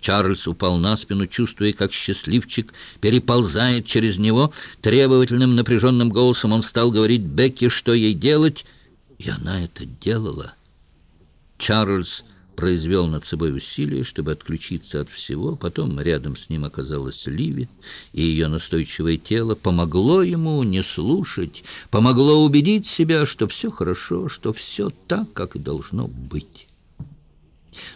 Чарльз упал на спину, чувствуя, как счастливчик переползает через него. Требовательным, напряженным голосом он стал говорить Бекке, что ей делать, и она это делала. Чарльз произвел над собой усилие, чтобы отключиться от всего. Потом рядом с ним оказалась Ливи, и ее настойчивое тело помогло ему не слушать, помогло убедить себя, что все хорошо, что все так, как и должно быть.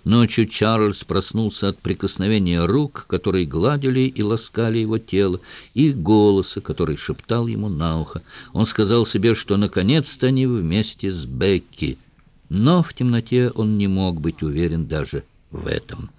Ночью Чарльз проснулся от прикосновения рук, которые гладили и ласкали его тело, и голоса, который шептал ему на ухо. Он сказал себе, что наконец-то они вместе с Бекки, но в темноте он не мог быть уверен даже в этом.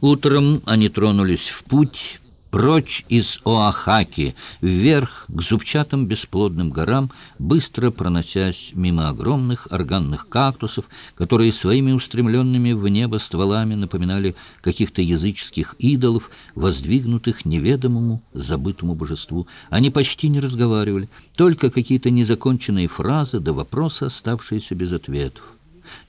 Утром они тронулись в путь, прочь из Оахаки, вверх к зубчатым бесплодным горам, быстро проносясь мимо огромных органных кактусов, которые своими устремленными в небо стволами напоминали каких-то языческих идолов, воздвигнутых неведомому забытому божеству. Они почти не разговаривали, только какие-то незаконченные фразы до да вопросы, оставшиеся без ответов.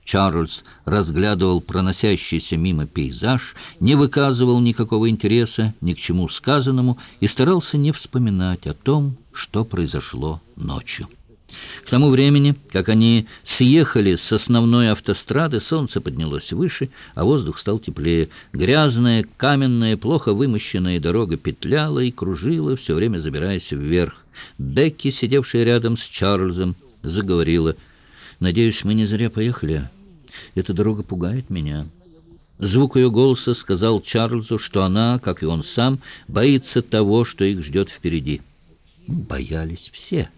Чарльз разглядывал проносящийся мимо пейзаж, не выказывал никакого интереса ни к чему сказанному и старался не вспоминать о том, что произошло ночью. К тому времени, как они съехали с основной автострады, солнце поднялось выше, а воздух стал теплее. Грязная, каменная, плохо вымощенная дорога петляла и кружила, все время забираясь вверх. Бекки, сидевшая рядом с Чарльзом, заговорила — Надеюсь, мы не зря поехали. Эта дорога пугает меня». Звук ее голоса сказал Чарльзу, что она, как и он сам, боится того, что их ждет впереди. Боялись все.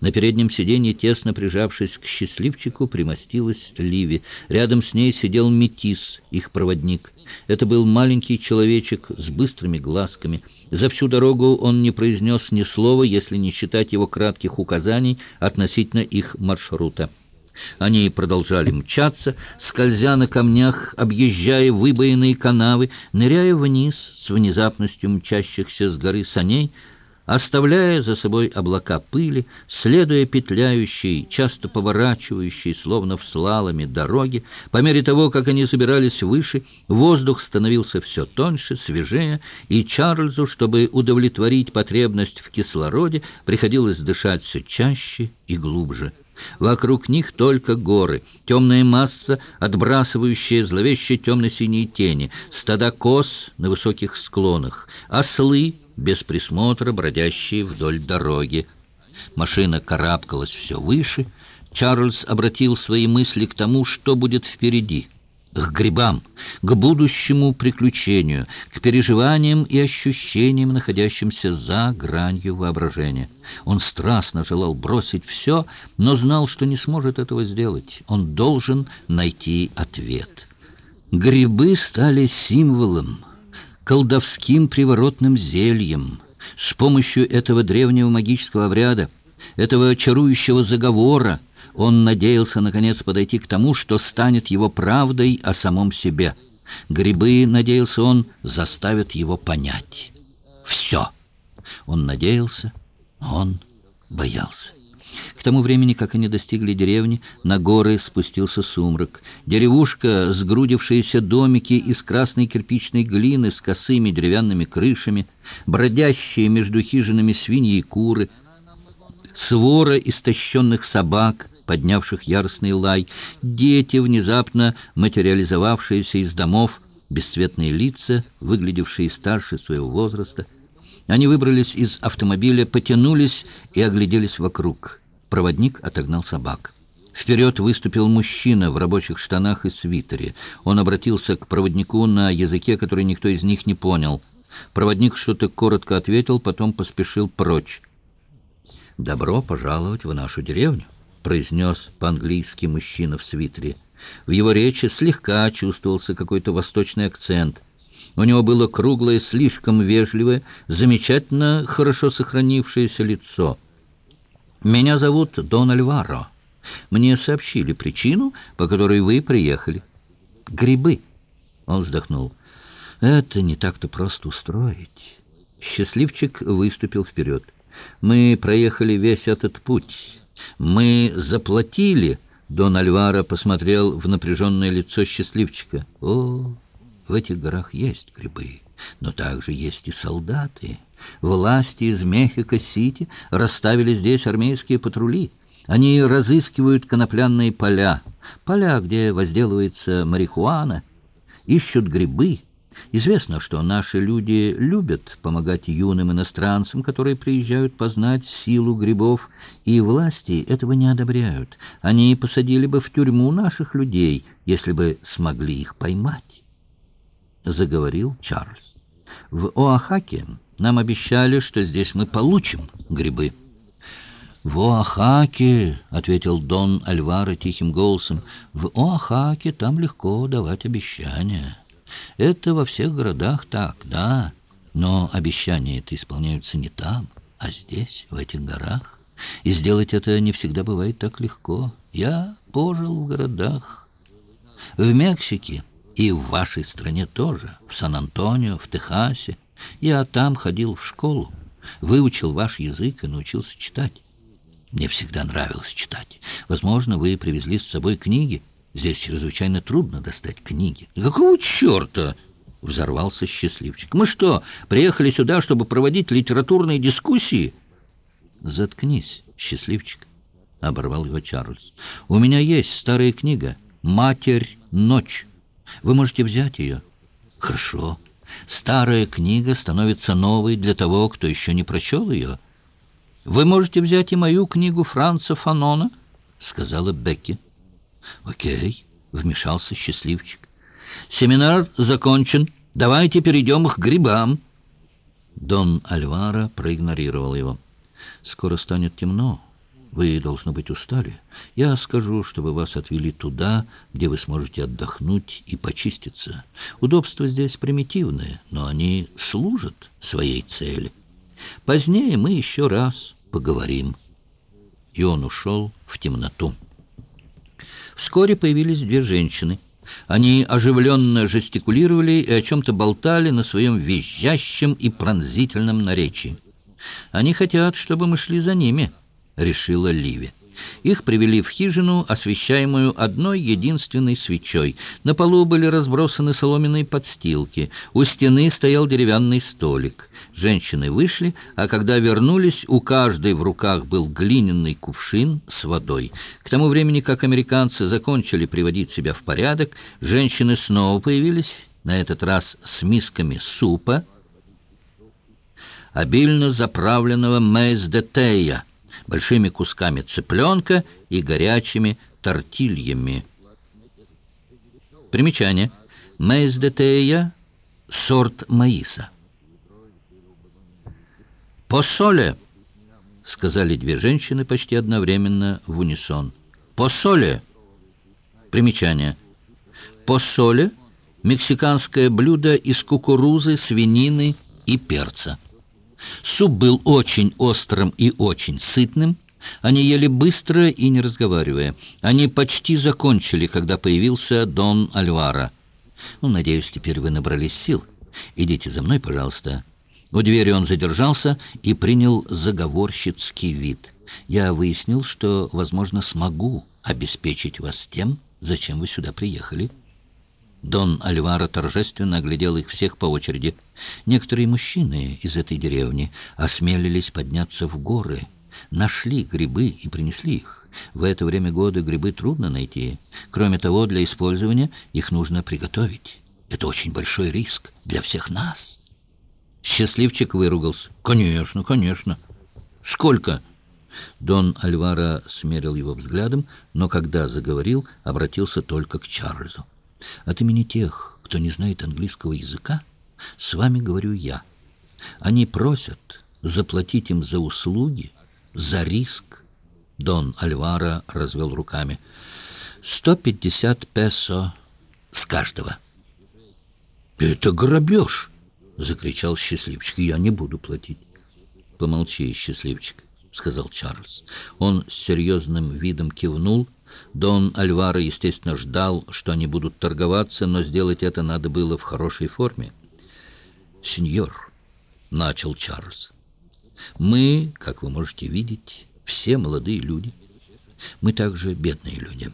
На переднем сиденье, тесно прижавшись к счастливчику, примостилась Ливи. Рядом с ней сидел Метис, их проводник. Это был маленький человечек с быстрыми глазками. За всю дорогу он не произнес ни слова, если не считать его кратких указаний относительно их маршрута. Они продолжали мчаться, скользя на камнях, объезжая выбоенные канавы, ныряя вниз с внезапностью мчащихся с горы саней, оставляя за собой облака пыли, следуя петляющей, часто поворачивающей, словно в слаломе, дороге. По мере того, как они забирались выше, воздух становился все тоньше, свежее, и Чарльзу, чтобы удовлетворить потребность в кислороде, приходилось дышать все чаще и глубже. Вокруг них только горы, темная масса, отбрасывающая зловещие темно-синие тени, стада коз на высоких склонах, ослы, без присмотра, бродящие вдоль дороги. Машина карабкалась все выше. Чарльз обратил свои мысли к тому, что будет впереди — к грибам, к будущему приключению, к переживаниям и ощущениям, находящимся за гранью воображения. Он страстно желал бросить все, но знал, что не сможет этого сделать. Он должен найти ответ. Грибы стали символом, колдовским приворотным зельем. С помощью этого древнего магического обряда, этого чарующего заговора, он надеялся, наконец, подойти к тому, что станет его правдой о самом себе. Грибы, надеялся он, заставят его понять. Все. Он надеялся, он боялся. К тому времени, как они достигли деревни, на горы спустился сумрак. Деревушка, сгрудившиеся домики из красной кирпичной глины с косыми деревянными крышами, бродящие между хижинами свиньи и куры, свора истощенных собак — поднявших яростный лай, дети, внезапно материализовавшиеся из домов, бесцветные лица, выглядевшие старше своего возраста. Они выбрались из автомобиля, потянулись и огляделись вокруг. Проводник отогнал собак. Вперед выступил мужчина в рабочих штанах и свитере. Он обратился к проводнику на языке, который никто из них не понял. Проводник что-то коротко ответил, потом поспешил прочь. «Добро пожаловать в нашу деревню» произнес по-английски мужчина в свитере. В его речи слегка чувствовался какой-то восточный акцент. У него было круглое, слишком вежливое, замечательно хорошо сохранившееся лицо. «Меня зовут Дон Альваро. Мне сообщили причину, по которой вы приехали. Грибы». Он вздохнул. «Это не так-то просто устроить». Счастливчик выступил вперед. «Мы проехали весь этот путь». «Мы заплатили!» Дон Альваро посмотрел в напряженное лицо счастливчика. «О, В этих горах есть грибы, но также есть и солдаты. Власти из Мехико-Сити расставили здесь армейские патрули. Они разыскивают конопляные поля, поля, где возделывается марихуана, ищут грибы. Известно, что наши люди любят помогать юным иностранцам, которые приезжают познать силу грибов, и власти этого не одобряют. Они посадили бы в тюрьму наших людей, если бы смогли их поймать. Заговорил Чарльз. В Оахаке нам обещали, что здесь мы получим грибы. «В Оахаке», — ответил Дон Альваро тихим голосом, — «в Оахаке там легко давать обещания. Это во всех городах так, да, но обещания это исполняются не там, а здесь, в этих горах. И сделать это не всегда бывает так легко. Я пожил в городах. В Мексике и в вашей стране тоже, в Сан-Антонио, в Техасе. Я там ходил в школу, выучил ваш язык и научился читать. Мне всегда нравилось читать. Возможно, вы привезли с собой книги. Здесь чрезвычайно трудно достать книги. Какого черта? Взорвался счастливчик. Мы что, приехали сюда, чтобы проводить литературные дискуссии? Заткнись, счастливчик, оборвал его Чарльз. У меня есть старая книга «Матерь ночь». Вы можете взять ее. Хорошо. Старая книга становится новой для того, кто еще не прочел ее. «Вы можете взять и мою книгу Франца Фанона», — сказала Бекки. «Окей», — вмешался счастливчик. «Семинар закончен. Давайте перейдем к грибам». Дон Альвара проигнорировал его. «Скоро станет темно. Вы, должно быть, устали. Я скажу, чтобы вас отвели туда, где вы сможете отдохнуть и почиститься. Удобства здесь примитивные, но они служат своей цели». Позднее мы еще раз поговорим». И он ушел в темноту. Вскоре появились две женщины. Они оживленно жестикулировали и о чем-то болтали на своем визжащем и пронзительном наречии. «Они хотят, чтобы мы шли за ними», — решила Ливи. Их привели в хижину, освещаемую одной единственной свечой. На полу были разбросаны соломенные подстилки. У стены стоял деревянный столик. Женщины вышли, а когда вернулись, у каждой в руках был глиняный кувшин с водой. К тому времени, как американцы закончили приводить себя в порядок, женщины снова появились, на этот раз с мисками супа, обильно заправленного мейс-де-тея, большими кусками цыпленка и горячими тортильями. Примечание. Мейс де тея – сорт маиса. «Посоле!» — сказали две женщины почти одновременно в унисон. «Посоле!» Примечание. «Посоле» — мексиканское блюдо из кукурузы, свинины и перца. Суп был очень острым и очень сытным. Они ели быстро и не разговаривая. Они почти закончили, когда появился Дон Альвара. «Ну, надеюсь, теперь вы набрались сил. Идите за мной, пожалуйста». У двери он задержался и принял заговорщицкий вид. «Я выяснил, что, возможно, смогу обеспечить вас тем, зачем вы сюда приехали». Дон Альваро торжественно оглядел их всех по очереди. Некоторые мужчины из этой деревни осмелились подняться в горы, нашли грибы и принесли их. В это время года грибы трудно найти. Кроме того, для использования их нужно приготовить. Это очень большой риск для всех нас. Счастливчик выругался. «Конечно, конечно. Сколько?» Дон Альвара смерил его взглядом, но когда заговорил, обратился только к Чарльзу. От имени тех, кто не знает английского языка, с вами говорю я. Они просят заплатить им за услуги, за риск. Дон Альвара развел руками. Сто пятьдесят песо с каждого. «Это грабеж!» — закричал счастливчик. «Я не буду платить». «Помолчи, счастливчик», — сказал Чарльз. Он с серьезным видом кивнул, Дон Альваро, естественно, ждал, что они будут торговаться, но сделать это надо было в хорошей форме. «Сеньор», — начал Чарльз, — «мы, как вы можете видеть, все молодые люди. Мы также бедные люди».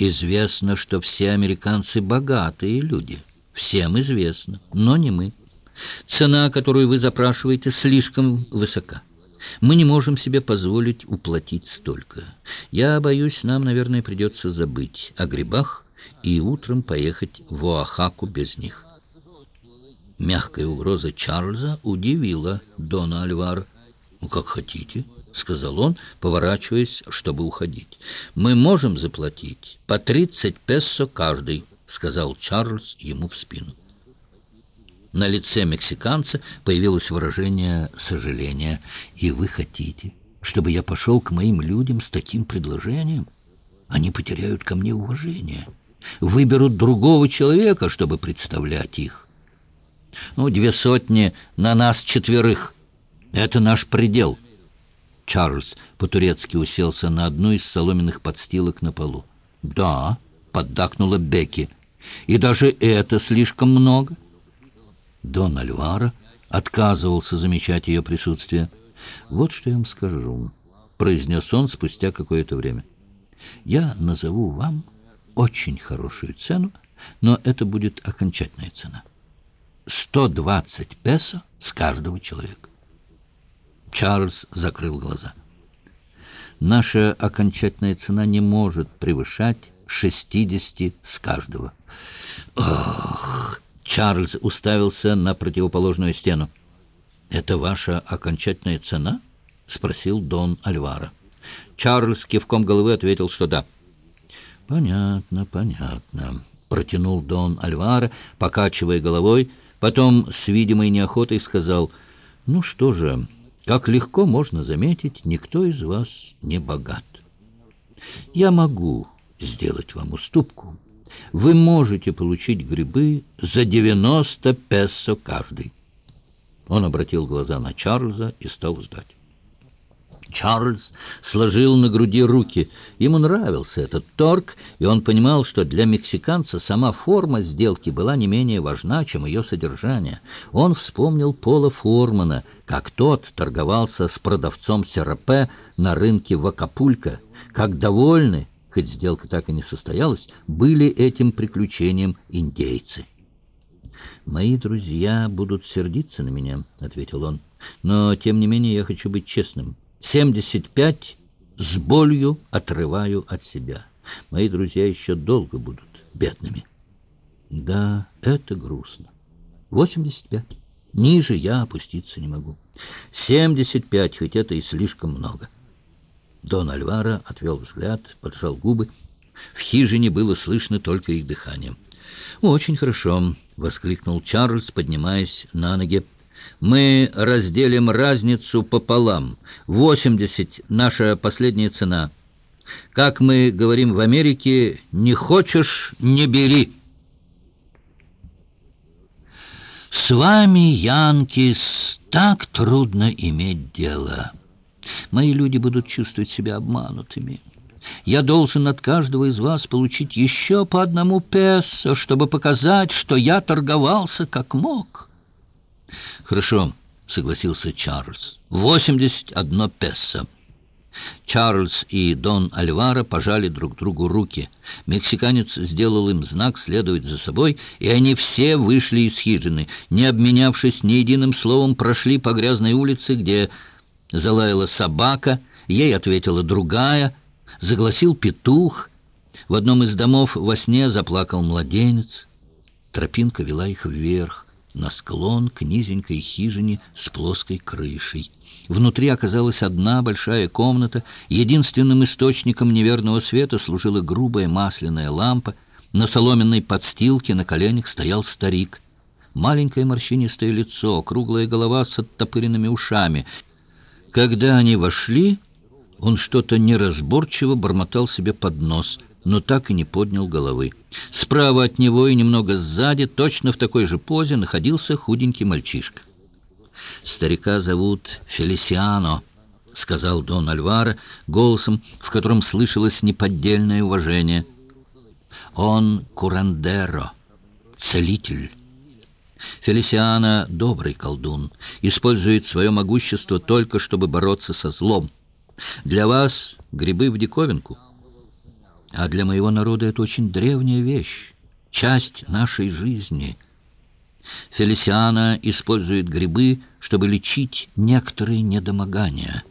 Известно, что все американцы богатые люди. Всем известно, но не мы. Цена, которую вы запрашиваете, слишком высока. Мы не можем себе позволить уплатить столько. Я боюсь, нам, наверное, придется забыть о грибах и утром поехать в Оахаку без них. Мягкая угроза Чарльза удивила Дона Альвара. «Ну, как хотите», — сказал он, поворачиваясь, чтобы уходить. «Мы можем заплатить по тридцать песо каждый», — сказал Чарльз ему в спину. На лице мексиканца появилось выражение сожаления. «И вы хотите, чтобы я пошел к моим людям с таким предложением? Они потеряют ко мне уважение. Выберут другого человека, чтобы представлять их. Ну, две сотни на нас четверых. Это наш предел». Чарльз по-турецки уселся на одну из соломенных подстилок на полу. «Да», — поддакнула Бекки, — «и даже это слишком много». Дон Альвара отказывался замечать ее присутствие. «Вот что я вам скажу», — произнес он спустя какое-то время. «Я назову вам очень хорошую цену, но это будет окончательная цена. 120 песо с каждого человека». Чарльз закрыл глаза. «Наша окончательная цена не может превышать 60 с каждого». «Ох!» Чарльз уставился на противоположную стену. «Это ваша окончательная цена?» — спросил Дон Альвара. Чарльз кивком головы ответил, что да. «Понятно, понятно», — протянул Дон Альвара, покачивая головой, потом с видимой неохотой сказал, «Ну что же, как легко можно заметить, никто из вас не богат. Я могу сделать вам уступку» вы можете получить грибы за 90 песо каждый. Он обратил глаза на Чарльза и стал ждать. Чарльз сложил на груди руки. Ему нравился этот торг, и он понимал, что для мексиканца сама форма сделки была не менее важна, чем ее содержание. Он вспомнил Пола Формана, как тот торговался с продавцом серапе на рынке в Акапулько, как довольны хоть сделка так и не состоялась, были этим приключением индейцы. «Мои друзья будут сердиться на меня», — ответил он. «Но, тем не менее, я хочу быть честным. Семьдесят пять с болью отрываю от себя. Мои друзья еще долго будут бедными». «Да, это грустно. Восемьдесят пять. Ниже я опуститься не могу. Семьдесят пять, хоть это и слишком много». Дон Альвара отвел взгляд, поджал губы. В хижине было слышно только их дыхание. «Очень хорошо», — воскликнул Чарльз, поднимаясь на ноги. «Мы разделим разницу пополам. Восемьдесят — наша последняя цена. Как мы говорим в Америке, не хочешь — не бери». «С вами, Янкис, так трудно иметь дело». Мои люди будут чувствовать себя обманутыми. Я должен от каждого из вас получить еще по одному песо, чтобы показать, что я торговался как мог. Хорошо, согласился Чарльз. Восемьдесят одно песо. Чарльз и Дон Альвара пожали друг другу руки. Мексиканец сделал им знак следовать за собой, и они все вышли из хижины. Не обменявшись ни единым словом, прошли по грязной улице, где Залаяла собака, ей ответила другая, загласил петух. В одном из домов во сне заплакал младенец. Тропинка вела их вверх, на склон к низенькой хижине с плоской крышей. Внутри оказалась одна большая комната. Единственным источником неверного света служила грубая масляная лампа. На соломенной подстилке на коленях стоял старик. Маленькое морщинистое лицо, круглая голова с оттопыренными ушами — когда они вошли, он что-то неразборчиво бормотал себе под нос, но так и не поднял головы. Справа от него и немного сзади, точно в такой же позе, находился худенький мальчишка. «Старика зовут Фелисиано», — сказал Дон Альвара голосом, в котором слышалось неподдельное уважение. «Он курандеро, целитель». Фелисиана — добрый колдун, использует свое могущество только, чтобы бороться со злом. Для вас грибы в диковинку. А для моего народа это очень древняя вещь, часть нашей жизни. Фелисиана использует грибы, чтобы лечить некоторые недомогания.